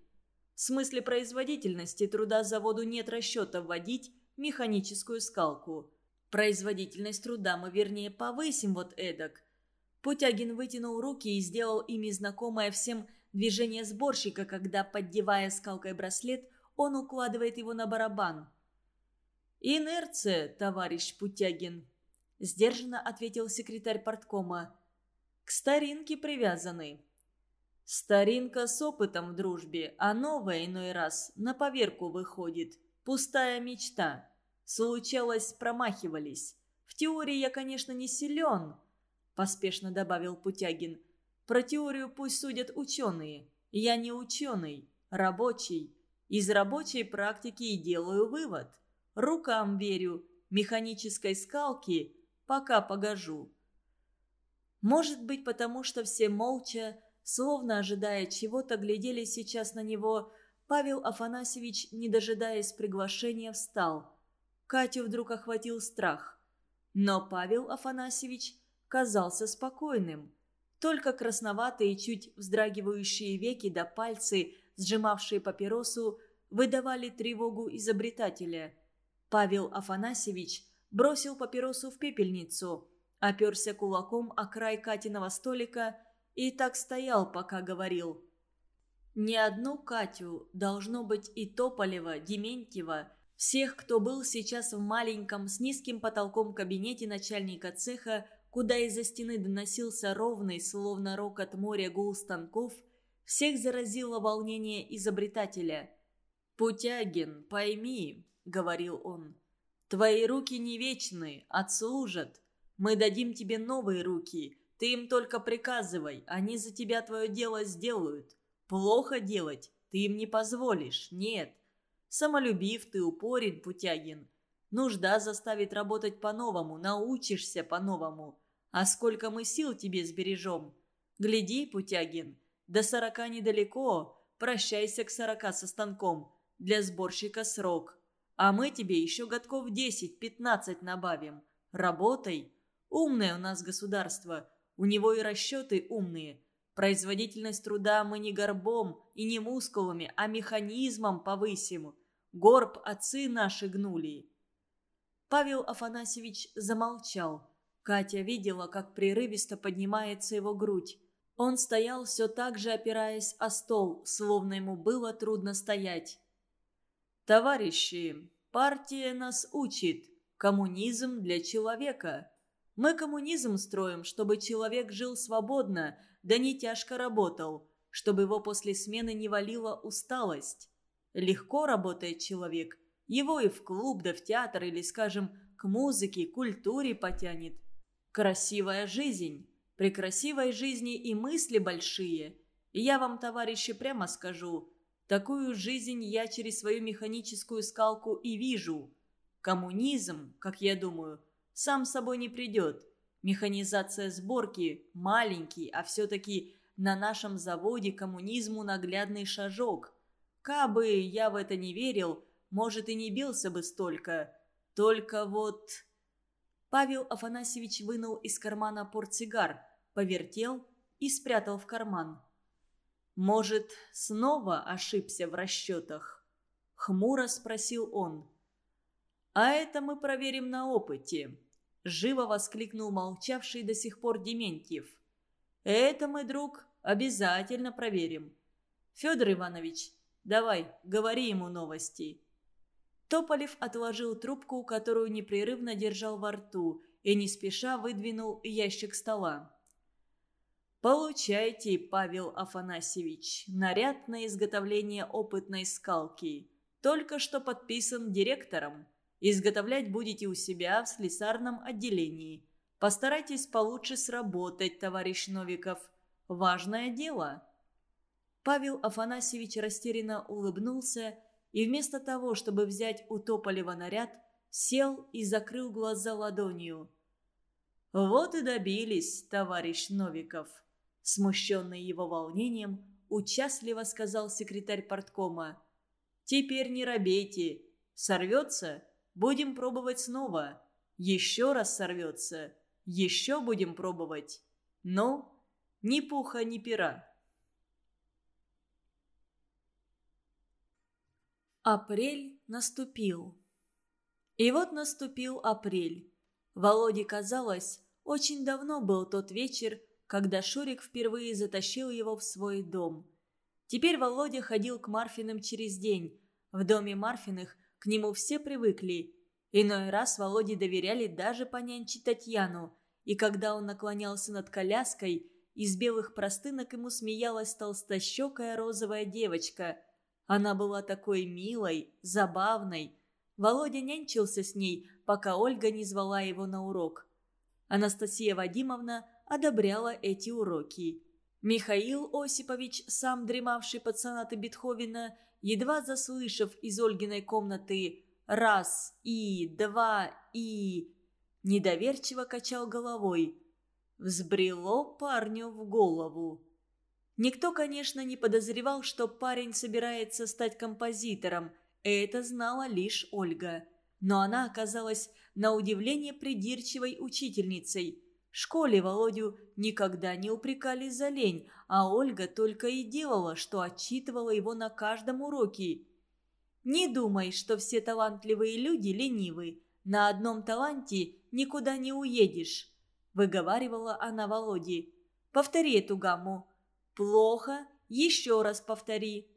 Speaker 1: В смысле производительности труда заводу нет расчета вводить механическую скалку. Производительность труда мы, вернее, повысим вот эдак. Путягин вытянул руки и сделал ими знакомое всем движение сборщика, когда, поддевая скалкой браслет, он укладывает его на барабан. «Инерция, товарищ Путягин», – сдержанно ответил секретарь порткома. «К старинке привязаны». Старинка с опытом в дружбе, а новая иной раз на поверку выходит. Пустая мечта. Случалось, промахивались. В теории я, конечно, не силен, поспешно добавил Путягин. Про теорию пусть судят ученые. Я не ученый, рабочий. Из рабочей практики и делаю вывод. Рукам верю, механической скалки пока погожу. Может быть, потому что все молча Словно ожидая чего-то, глядели сейчас на него. Павел Афанасьевич, не дожидаясь приглашения, встал. Катю вдруг охватил страх. Но Павел Афанасьевич казался спокойным. Только красноватые, чуть вздрагивающие веки да пальцы, сжимавшие папиросу, выдавали тревогу изобретателя. Павел Афанасьевич бросил папиросу в пепельницу, оперся кулаком о край Катиного столика и так стоял, пока говорил. Не одну Катю, должно быть и Тополева, Дементьева, всех, кто был сейчас в маленьком с низким потолком кабинете начальника цеха, куда из-за стены доносился ровный, словно рок от моря гул станков, всех заразило волнение изобретателя. «Путягин, пойми», — говорил он, — «твои руки не вечны, отслужат. Мы дадим тебе новые руки, ты им только приказывай, они за тебя твое дело сделают. Плохо делать ты им не позволишь, нет. Самолюбив ты, упорен, Путягин. Нужда заставит работать по-новому, научишься по-новому. А сколько мы сил тебе сбережем. Гляди, Путягин, до сорока недалеко, прощайся к сорока со станком. Для сборщика срок. А мы тебе еще годков десять-пятнадцать набавим. Работай. Умное у нас государство. У него и расчеты умные. Производительность труда мы не горбом и не мускулами, а механизмом повысим. Горб отцы наши гнули». Павел Афанасьевич замолчал. Катя видела, как прерывисто поднимается его грудь. Он стоял все так же, опираясь о стол, словно ему было трудно стоять. «Товарищи, партия нас учит. Коммунизм для человека. Мы коммунизм строим, чтобы человек жил свободно, да не тяжко работал, чтобы его после смены не валила усталость. Легко работает человек, его и в клуб, да в театр или, скажем, к музыке, культуре потянет. Красивая жизнь. При красивой жизни и мысли большие. Я вам, товарищи, прямо скажу, такую жизнь я через свою механическую скалку и вижу. Коммунизм, как я думаю – сам собой не придет. Механизация сборки – маленький, а все-таки на нашем заводе коммунизму наглядный шажок. Кабы я в это не верил, может и не бился бы столько. Только вот... Павел Афанасьевич вынул из кармана портсигар, повертел и спрятал в карман. «Может, снова ошибся в расчетах?» Хмуро спросил он. «А это мы проверим на опыте. Живо воскликнул молчавший до сих пор Дементьев. «Это, мой друг, обязательно проверим. Федор Иванович, давай, говори ему новости». Тополев отложил трубку, которую непрерывно держал во рту, и не спеша выдвинул ящик стола. «Получайте, Павел Афанасьевич, наряд на изготовление опытной скалки. Только что подписан директором. Изготовлять будете у себя в слесарном отделении. Постарайтесь получше сработать, товарищ Новиков. Важное дело». Павел Афанасьевич растерянно улыбнулся и вместо того, чтобы взять у Тополева наряд, сел и закрыл глаза ладонью. «Вот и добились, товарищ Новиков», – смущенный его волнением, участливо сказал секретарь порткома. «Теперь не робейте. Сорвется Будем пробовать снова. Еще раз сорвется. Еще будем пробовать. Но ни пуха, ни пера. Апрель наступил. И вот наступил апрель. Володе казалось, очень давно был тот вечер, когда Шурик впервые затащил его в свой дом. Теперь Володя ходил к Марфиным через день. В доме Марфиных к нему все привыкли. Иной раз Володе доверяли даже понянчить Татьяну, и когда он наклонялся над коляской, из белых простынок ему смеялась толстощекая розовая девочка – она была такой милой, забавной. Володя нянчился с ней, пока Ольга не звала его на урок. Анастасия Вадимовна одобряла эти уроки. Михаил Осипович, сам дремавший под сонаты Бетховена, едва заслышав из Ольгиной комнаты «раз» и «два» и... недоверчиво качал головой. Взбрело парню в голову. Никто, конечно, не подозревал, что парень собирается стать композитором. Это знала лишь Ольга. Но она оказалась на удивление придирчивой учительницей. В школе Володю никогда не упрекали за лень, а Ольга только и делала, что отчитывала его на каждом уроке. «Не думай, что все талантливые люди ленивы. На одном таланте никуда не уедешь», – выговаривала она Володе. «Повтори эту гамму. «Плохо. Еще раз повтори».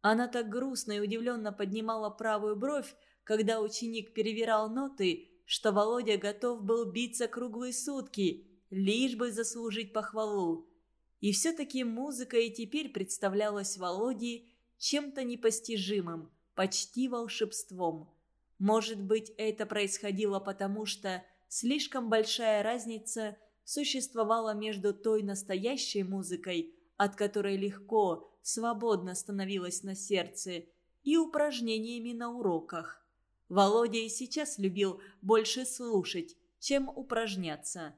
Speaker 1: Она так грустно и удивленно поднимала правую бровь, когда ученик перевирал ноты, что Володя готов был биться круглые сутки, лишь бы заслужить похвалу. И все-таки музыка и теперь представлялась Володе чем-то непостижимым, почти волшебством. Может быть, это происходило потому, что слишком большая разница существовала между той настоящей музыкой, от которой легко, свободно становилось на сердце, и упражнениями на уроках. Володя и сейчас любил больше слушать, чем упражняться.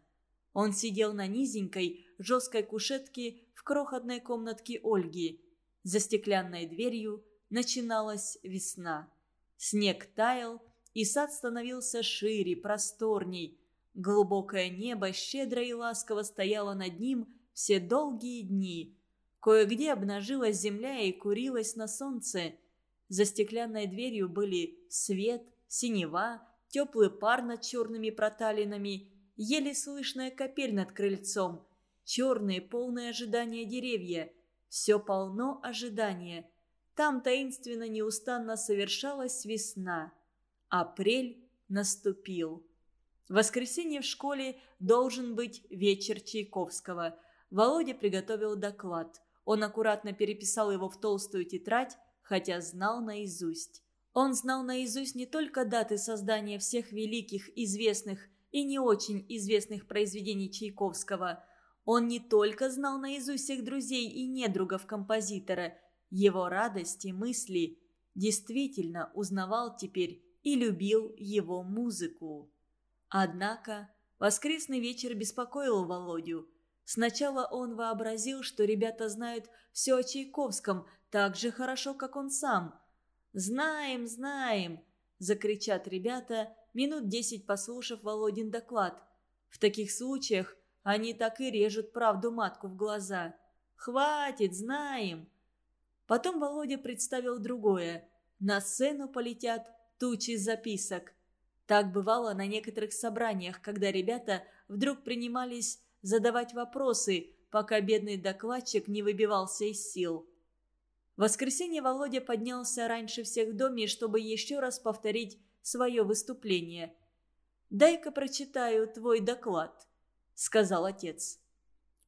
Speaker 1: Он сидел на низенькой, жесткой кушетке в крохотной комнатке Ольги. За стеклянной дверью начиналась весна. Снег таял, и сад становился шире, просторней. Глубокое небо щедро и ласково стояло над ним – все долгие дни. Кое-где обнажилась земля и курилась на солнце. За стеклянной дверью были свет, синева, теплый пар над черными проталинами, еле слышная капель над крыльцом, черные, полные ожидания деревья. Все полно ожидания. Там таинственно неустанно совершалась весна. Апрель наступил. В воскресенье в школе должен быть вечер Чайковского – Володя приготовил доклад. Он аккуратно переписал его в толстую тетрадь, хотя знал наизусть. Он знал наизусть не только даты создания всех великих, известных и не очень известных произведений Чайковского. Он не только знал наизусть всех друзей и недругов композитора, его радости, мысли, действительно узнавал теперь и любил его музыку. Однако воскресный вечер беспокоил Володю – Сначала он вообразил, что ребята знают все о Чайковском так же хорошо, как он сам. «Знаем, знаем!» – закричат ребята, минут десять послушав Володин доклад. В таких случаях они так и режут правду матку в глаза. «Хватит, знаем!» Потом Володя представил другое. На сцену полетят тучи записок. Так бывало на некоторых собраниях, когда ребята вдруг принимались задавать вопросы, пока бедный докладчик не выбивался из сил. В воскресенье Володя поднялся раньше всех в доме, чтобы еще раз повторить свое выступление. «Дай-ка прочитаю твой доклад», — сказал отец.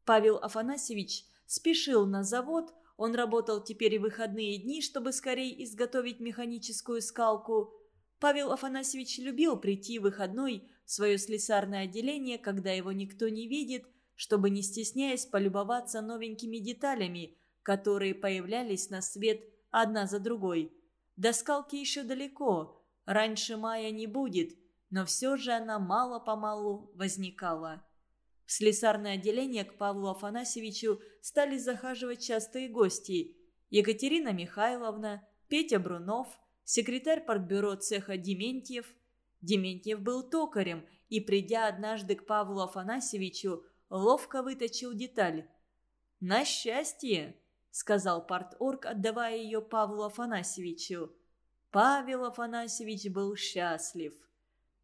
Speaker 1: Павел Афанасьевич спешил на завод, он работал теперь и выходные дни, чтобы скорее изготовить механическую скалку. Павел Афанасьевич любил прийти в выходной свое слесарное отделение, когда его никто не видит, чтобы, не стесняясь, полюбоваться новенькими деталями, которые появлялись на свет одна за другой. До скалки еще далеко, раньше мая не будет, но все же она мало-помалу возникала. В слесарное отделение к Павлу Афанасьевичу стали захаживать частые гости. Екатерина Михайловна, Петя Брунов, секретарь партбюро цеха Дементьев – Дементьев был токарем и, придя однажды к Павлу Афанасьевичу, ловко выточил деталь. «На счастье!» — сказал парторг, отдавая ее Павлу Афанасьевичу. Павел Афанасьевич был счастлив.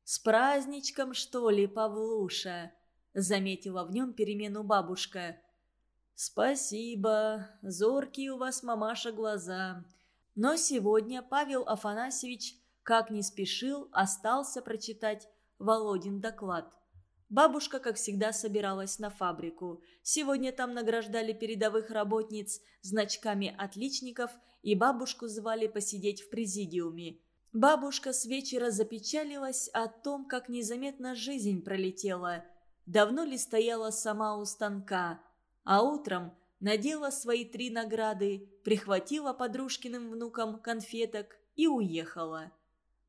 Speaker 1: «С праздничком, что ли, Павлуша?» – заметила в нем перемену бабушка. «Спасибо. Зоркие у вас, мамаша, глаза». Но сегодня Павел Афанасьевич, как не спешил, остался прочитать Володин доклад. Бабушка, как всегда, собиралась на фабрику. Сегодня там награждали передовых работниц значками отличников, и бабушку звали посидеть в президиуме. Бабушка с вечера запечалилась о том, как незаметно жизнь пролетела. Давно ли стояла сама у станка, а утром надела свои три награды, прихватила подружкиным внукам конфеток и уехала.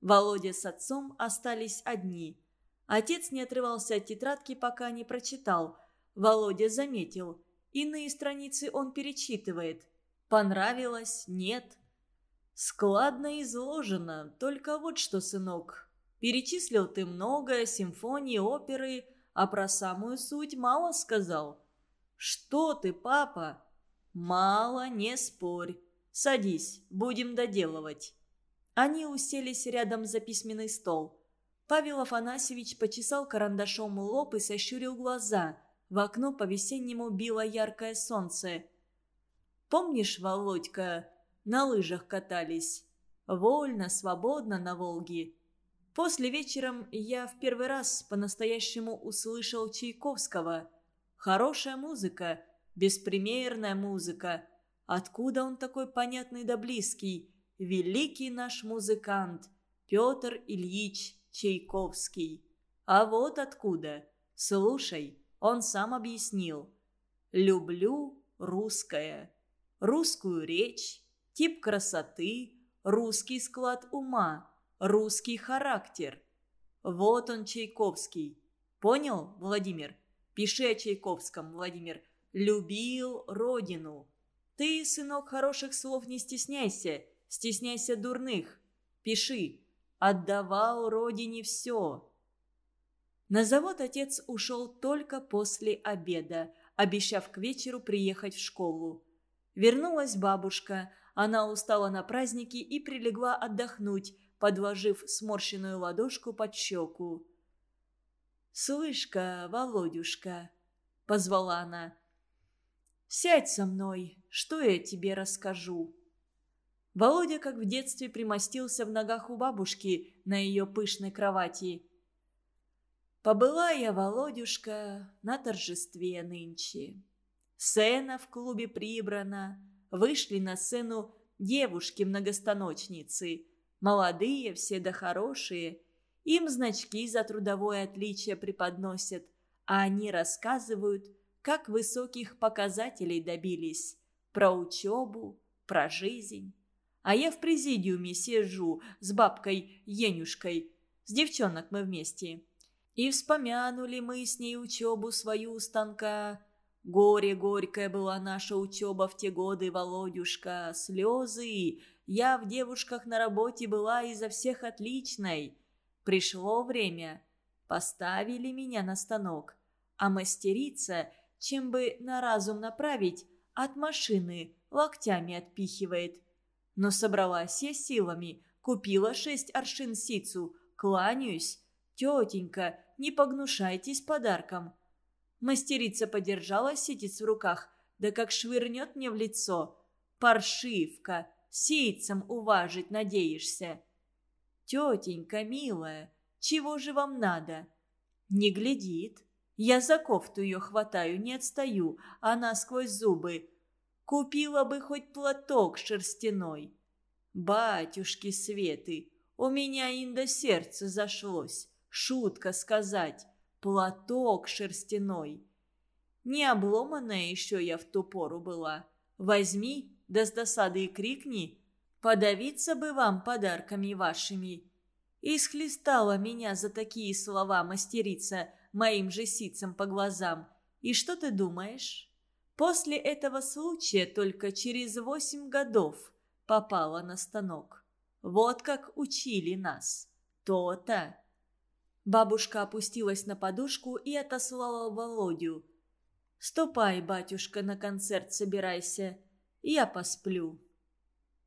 Speaker 1: Володя с отцом остались одни – Отец не отрывался от тетрадки, пока не прочитал. Володя заметил. Иные страницы он перечитывает. Понравилось? Нет. Складно изложено. Только вот что, сынок. Перечислил ты многое, симфонии, оперы, а про самую суть мало сказал. Что ты, папа? Мало, не спорь. Садись, будем доделывать. Они уселись рядом за письменный стол. Павел Афанасьевич почесал карандашом лоб и сощурил глаза. В окно по-весеннему било яркое солнце. «Помнишь, Володька, на лыжах катались? Вольно, свободно на Волге. После вечером я в первый раз по-настоящему услышал Чайковского. Хорошая музыка, беспримерная музыка. Откуда он такой понятный да близкий? Великий наш музыкант, Петр Ильич Чайковский. А вот откуда. Слушай, он сам объяснил. Люблю русское. Русскую речь, тип красоты, русский склад ума, русский характер. Вот он, Чайковский. Понял, Владимир? Пиши о Чайковском, Владимир. Любил родину. Ты, сынок, хороших слов не стесняйся, стесняйся дурных. Пиши отдавал родине все. На завод отец ушел только после обеда, обещав к вечеру приехать в школу. Вернулась бабушка, она устала на праздники и прилегла отдохнуть, подложив сморщенную ладошку под щеку. «Слышь-ка, Володюшка», — позвала она, — «сядь со мной, что я тебе расскажу». Володя, как в детстве, примостился в ногах у бабушки на ее пышной кровати. Побыла я, Володюшка, на торжестве нынче. Сцена в клубе прибрана. Вышли на сцену девушки-многостаночницы. Молодые, все да хорошие. Им значки за трудовое отличие преподносят, а они рассказывают, как высоких показателей добились. Про учебу, про жизнь. А я в президиуме сижу с бабкой Енюшкой. С девчонок мы вместе. И вспомянули мы с ней учебу свою у станка. Горе горькая была наша учеба в те годы, Володюшка. Слезы. Я в девушках на работе была изо всех отличной. Пришло время. Поставили меня на станок. А мастерица, чем бы на разум направить, от машины локтями отпихивает – но собралась я силами, купила шесть аршин сицу, кланяюсь. Тетенька, не погнушайтесь подарком. Мастерица подержала ситец в руках, да как швырнет мне в лицо. Паршивка, ситцем уважить надеешься. Тетенька, милая, чего же вам надо? Не глядит. Я за кофту ее хватаю, не отстаю, она сквозь зубы. Купила бы хоть платок шерстяной. Батюшки Светы, у меня инда сердце зашлось. Шутка сказать. Платок шерстяной. Не обломанная еще я в ту пору была. Возьми, да с досады и крикни. Подавиться бы вам подарками вашими. И схлестала меня за такие слова мастерица моим же ситцем по глазам. И что ты думаешь? После этого случая только через восемь годов попала на станок. Вот как учили нас. То-то. Бабушка опустилась на подушку и отослала Володю. «Ступай, батюшка, на концерт собирайся. Я посплю».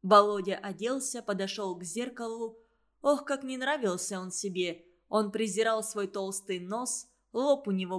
Speaker 1: Володя оделся, подошел к зеркалу. Ох, как не нравился он себе. Он презирал свой толстый нос, лоб у него